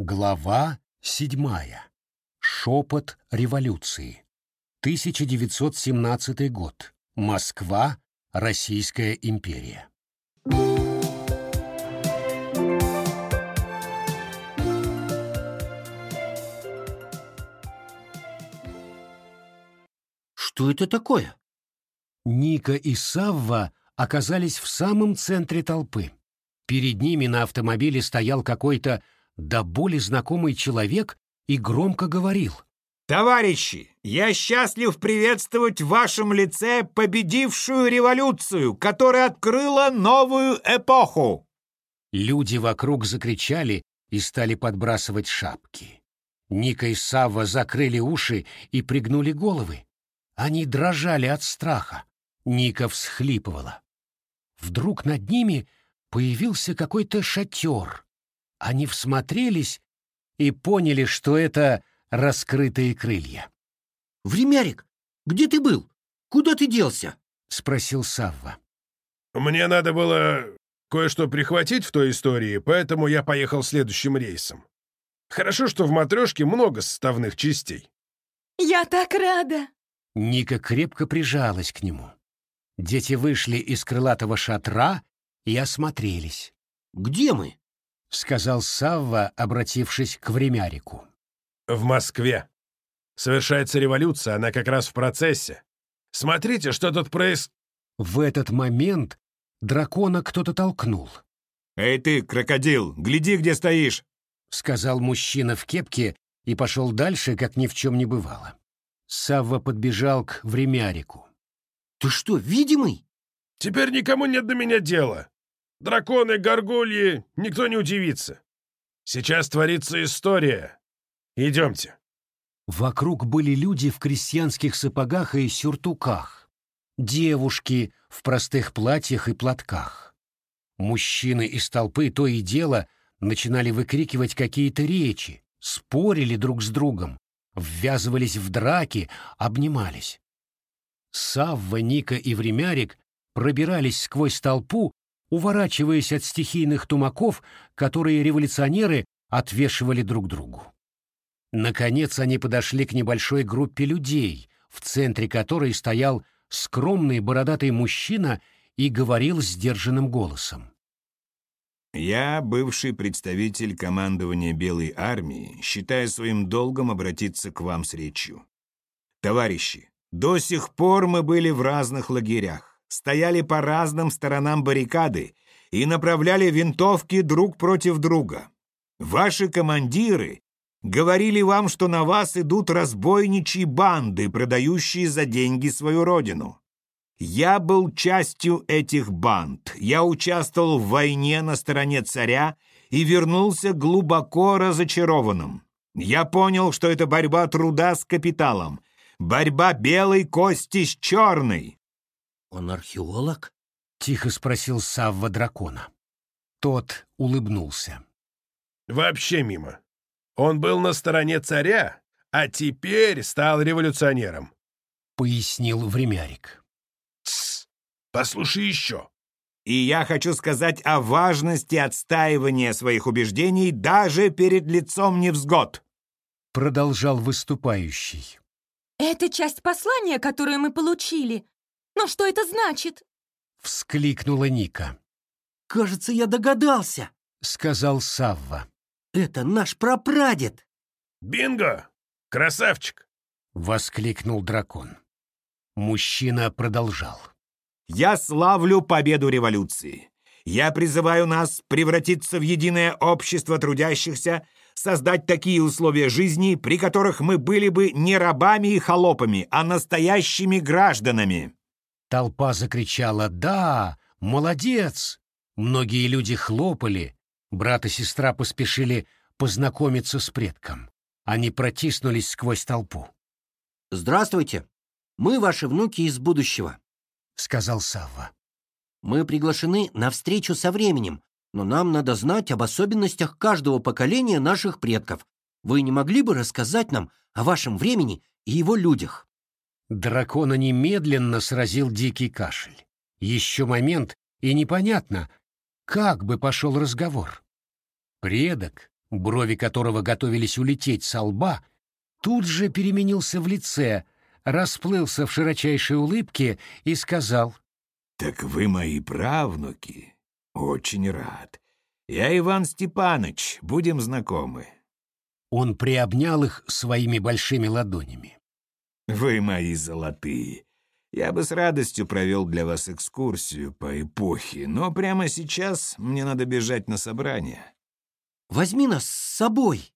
Глава 7. Шепот революции. 1917 год. Москва. Российская империя. Что это такое? Ника и Савва оказались в самом центре толпы. Перед ними на автомобиле стоял какой-то до боли знакомый человек и громко говорил. «Товарищи, я счастлив приветствовать в вашем лице победившую революцию, которая открыла новую эпоху!» Люди вокруг закричали и стали подбрасывать шапки. Ника и Савва закрыли уши и пригнули головы. Они дрожали от страха. Ника всхлипывала. Вдруг над ними появился какой-то шатер, они всмотрелись и поняли, что это раскрытые крылья. «Времярик, где ты был? Куда ты делся?» — спросил Савва. «Мне надо было кое-что прихватить в той истории, поэтому я поехал следующим рейсом. Хорошо, что в матрешке много составных частей». «Я так рада!» Ника крепко прижалась к нему. Дети вышли из крылатого шатра и осмотрелись. «Где мы?» сказал Савва, обратившись к времярику. «В Москве. Совершается революция, она как раз в процессе. Смотрите, что тут проис...» В этот момент дракона кто-то толкнул. «Эй ты, крокодил, гляди, где стоишь!» — сказал мужчина в кепке и пошел дальше, как ни в чем не бывало. Савва подбежал к времярику. «Ты что, видимый?» «Теперь никому нет до меня дела. Драконы, горгульи, никто не удивится. Сейчас творится история. Идемте». Вокруг были люди в крестьянских сапогах и сюртуках, девушки в простых платьях и платках. Мужчины из толпы то и дело начинали выкрикивать какие-то речи, спорили друг с другом, ввязывались в драки, обнимались. Савва, Ника и Времярик пробирались сквозь толпу уворачиваясь от стихийных тумаков, которые революционеры отвешивали друг другу. Наконец они подошли к небольшой группе людей, в центре которой стоял скромный бородатый мужчина и говорил сдержанным голосом. «Я, бывший представитель командования Белой армии, считаю своим долгом обратиться к вам с речью. Товарищи, до сих пор мы были в разных лагерях стояли по разным сторонам баррикады и направляли винтовки друг против друга. Ваши командиры говорили вам, что на вас идут разбойничьи банды, продающие за деньги свою родину. Я был частью этих банд. Я участвовал в войне на стороне царя и вернулся глубоко разочарованным. Я понял, что это борьба труда с капиталом, борьба белой кости с черной. «Он археолог?» — тихо спросил Савва дракона. Тот улыбнулся. «Вообще мимо. Он был на стороне царя, а теперь стал революционером», — пояснил времярик. «Тссс! Послушай еще!» «И я хочу сказать о важности отстаивания своих убеждений даже перед лицом невзгод», — продолжал выступающий. «Это часть послания, которое мы получили», но что это значит?» — вскликнула Ника. «Кажется, я догадался», — сказал Савва. «Это наш прапрадед!» «Бинго! Красавчик!» — воскликнул дракон. Мужчина продолжал. «Я славлю победу революции. Я призываю нас превратиться в единое общество трудящихся, создать такие условия жизни, при которых мы были бы не рабами и холопами, а настоящими гражданами. Толпа закричала «Да! Молодец!» Многие люди хлопали. Брат и сестра поспешили познакомиться с предком. Они протиснулись сквозь толпу. «Здравствуйте! Мы ваши внуки из будущего», — сказал Савва. «Мы приглашены на встречу со временем, но нам надо знать об особенностях каждого поколения наших предков. Вы не могли бы рассказать нам о вашем времени и его людях?» Дракона немедленно сразил дикий кашель. Еще момент, и непонятно, как бы пошел разговор. Предок, брови которого готовились улететь со лба, тут же переменился в лице, расплылся в широчайшей улыбке и сказал. «Так вы мои правнуки. Очень рад. Я Иван Степаныч, будем знакомы». Он приобнял их своими большими ладонями. Вы мои золотые. Я бы с радостью провел для вас экскурсию по эпохе, но прямо сейчас мне надо бежать на собрание. Возьми нас с собой.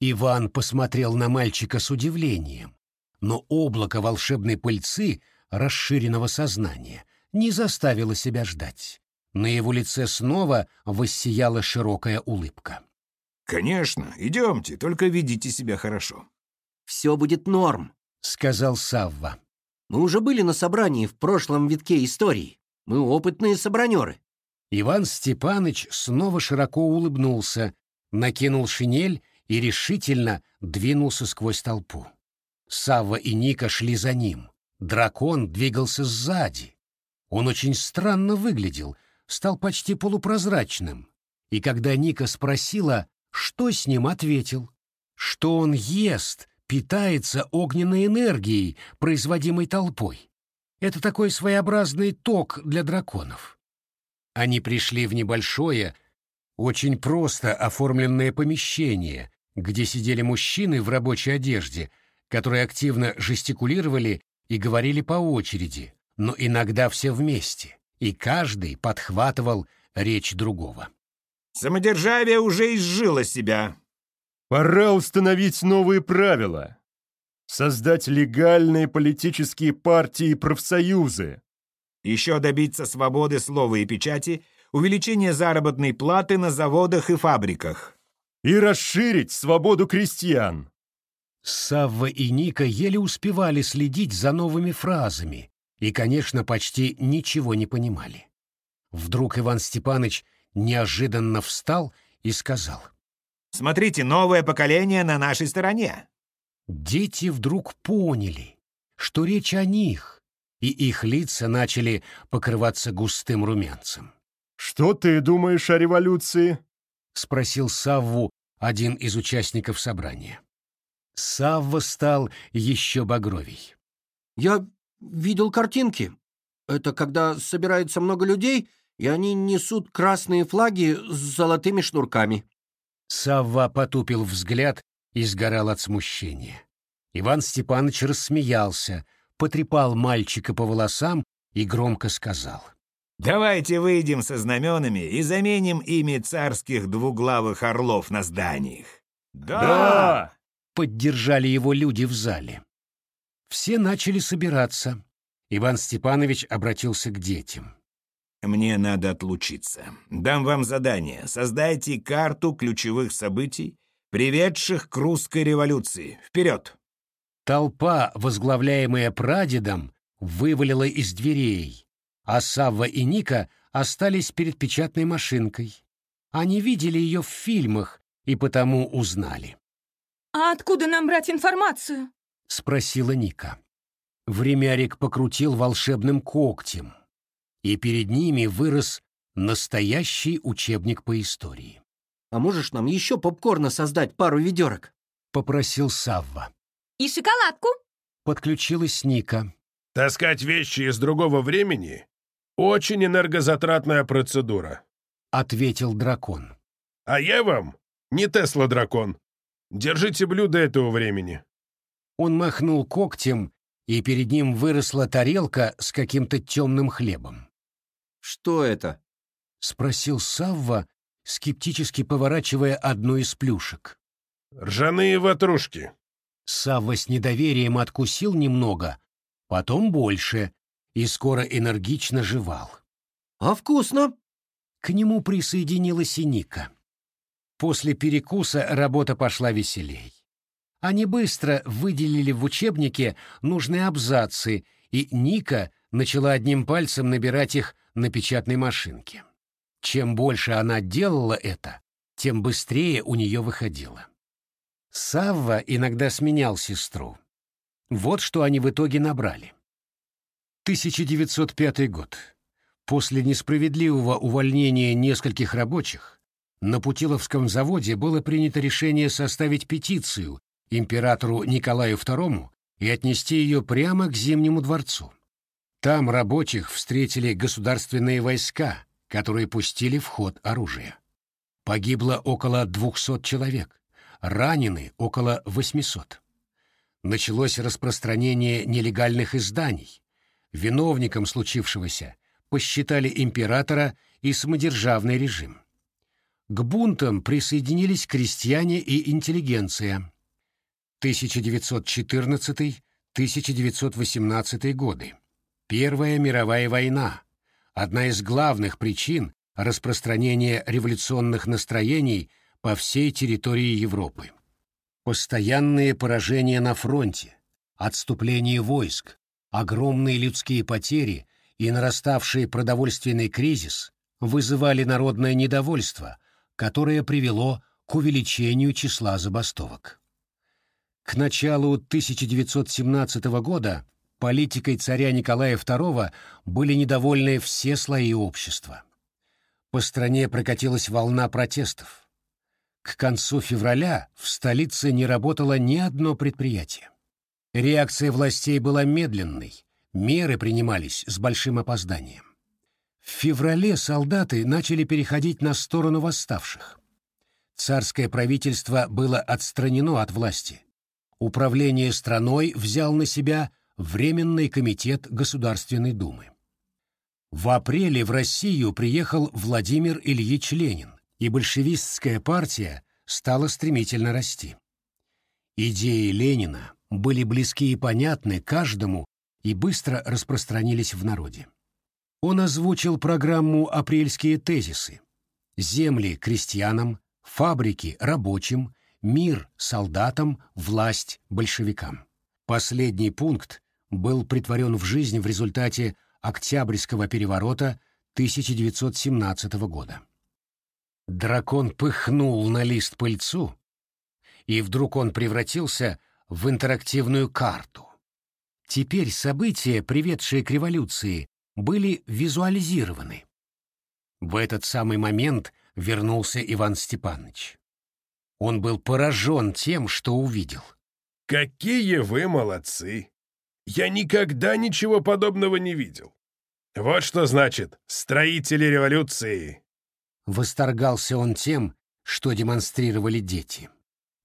Иван посмотрел на мальчика с удивлением, но облако волшебной пыльцы расширенного сознания не заставило себя ждать. На его лице снова воссияла широкая улыбка. «Конечно, идемте, только ведите себя хорошо». «Все будет норм», — сказал Савва. «Мы уже были на собрании в прошлом витке истории. Мы опытные собранеры». Иван Степаныч снова широко улыбнулся, накинул шинель и решительно двинулся сквозь толпу. Савва и Ника шли за ним. Дракон двигался сзади. Он очень странно выглядел, стал почти полупрозрачным. И когда Ника спросила, что с ним, ответил, что он ест питается огненной энергией, производимой толпой. Это такой своеобразный ток для драконов. Они пришли в небольшое, очень просто оформленное помещение, где сидели мужчины в рабочей одежде, которые активно жестикулировали и говорили по очереди, но иногда все вместе, и каждый подхватывал речь другого. «Самодержавие уже изжило себя», Пора установить новые правила. Создать легальные политические партии и профсоюзы. Еще добиться свободы слова и печати, увеличения заработной платы на заводах и фабриках. И расширить свободу крестьян. Савва и Ника еле успевали следить за новыми фразами и, конечно, почти ничего не понимали. Вдруг Иван Степаныч неожиданно встал и сказал — Смотрите, новое поколение на нашей стороне. Дети вдруг поняли, что речь о них, и их лица начали покрываться густым румянцем. «Что ты думаешь о революции?» — спросил Савву один из участников собрания. Савва стал еще багровей. «Я видел картинки. Это когда собирается много людей, и они несут красные флаги с золотыми шнурками». Савва потупил взгляд и сгорал от смущения. Иван Степанович рассмеялся, потрепал мальчика по волосам и громко сказал. «Давайте выйдем со знаменами и заменим ими царских двуглавых орлов на зданиях». «Да!», да! — поддержали его люди в зале. Все начали собираться. Иван Степанович обратился к детям мне надо отлучиться. Дам вам задание. Создайте карту ключевых событий, приведших к русской революции. Вперед!» Толпа, возглавляемая прадедом, вывалила из дверей, а Савва и Ника остались перед печатной машинкой. Они видели ее в фильмах и потому узнали. «А откуда нам брать информацию?» — спросила Ника. Времярик покрутил волшебным когтем — и перед ними вырос настоящий учебник по истории. «А можешь нам еще попкорна создать пару ведерок?» — попросил Савва. «И шоколадку!» — подключилась Ника. «Таскать вещи из другого времени — очень энергозатратная процедура», — ответил дракон. «А я вам не Тесла-дракон. Держите блюдо этого времени». Он махнул когтем, и перед ним выросла тарелка с каким-то темным хлебом. Что это? Спросил Савва, скептически поворачивая одну из плюшек. Ржаные ватрушки. Савва с недоверием откусил немного, потом больше, и скоро энергично жевал. А вкусно! К нему присоединилась и Ника. После перекуса работа пошла веселей. Они быстро выделили в учебнике нужные абзацы, и Ника начала одним пальцем набирать их на печатной машинке. Чем больше она делала это, тем быстрее у нее выходило. Савва иногда сменял сестру. Вот что они в итоге набрали. 1905 год. После несправедливого увольнения нескольких рабочих на Путиловском заводе было принято решение составить петицию императору Николаю II и отнести ее прямо к Зимнему дворцу. Там рабочих встретили государственные войска, которые пустили в ход оружие. Погибло около 200 человек, ранены около 800. Началось распространение нелегальных изданий. Виновником случившегося посчитали императора и самодержавный режим. К бунтам присоединились крестьяне и интеллигенция. 1914-1918 годы. Первая мировая война – одна из главных причин распространения революционных настроений по всей территории Европы. Постоянные поражения на фронте, отступление войск, огромные людские потери и нараставший продовольственный кризис вызывали народное недовольство, которое привело к увеличению числа забастовок. К началу 1917 года политикой царя Николая II были недовольны все слои общества. По стране прокатилась волна протестов. К концу февраля в столице не работало ни одно предприятие. Реакция властей была медленной, меры принимались с большим опозданием. В феврале солдаты начали переходить на сторону восставших. Царское правительство было отстранено от власти. Управление страной взял на себя Временный комитет Государственной Думы. В апреле в Россию приехал Владимир Ильич Ленин, и большевистская партия стала стремительно расти. Идеи Ленина были близки и понятны каждому и быстро распространились в народе. Он озвучил программу «Апрельские тезисы» «Земли крестьянам», «Фабрики рабочим», «Мир солдатам», «Власть большевикам». Последний пункт был притворен в жизнь в результате Октябрьского переворота 1917 года. Дракон пыхнул на лист пыльцу, и вдруг он превратился в интерактивную карту. Теперь события, приведшие к революции, были визуализированы. В этот самый момент вернулся Иван Степанович. Он был поражен тем, что увидел. «Какие вы молодцы!» Я никогда ничего подобного не видел. Вот что значит «строители революции». Восторгался он тем, что демонстрировали дети.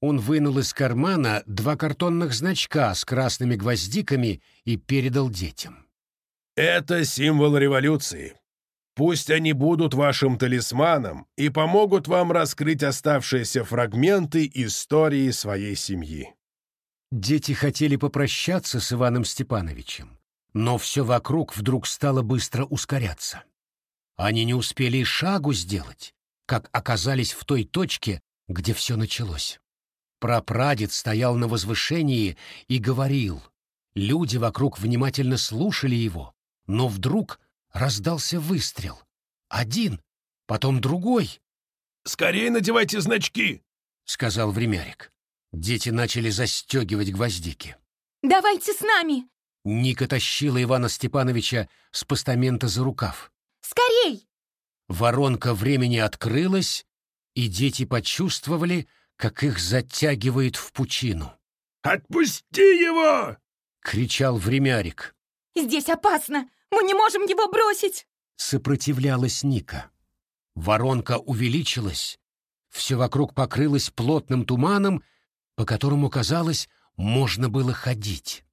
Он вынул из кармана два картонных значка с красными гвоздиками и передал детям. «Это символ революции. Пусть они будут вашим талисманом и помогут вам раскрыть оставшиеся фрагменты истории своей семьи». Дети хотели попрощаться с Иваном Степановичем, но все вокруг вдруг стало быстро ускоряться. Они не успели и шагу сделать, как оказались в той точке, где все началось. Прапрадед стоял на возвышении и говорил. Люди вокруг внимательно слушали его, но вдруг раздался выстрел. Один, потом другой. «Скорее надевайте значки!» — сказал времярик. Дети начали застегивать гвоздики. «Давайте с нами!» Ника тащила Ивана Степановича с постамента за рукав. «Скорей!» Воронка времени открылась, и дети почувствовали, как их затягивает в пучину. «Отпусти его!» — кричал времярик. «Здесь опасно! Мы не можем его бросить!» — сопротивлялась Ника. Воронка увеличилась, все вокруг покрылось плотным туманом, по которому, казалось, можно было ходить.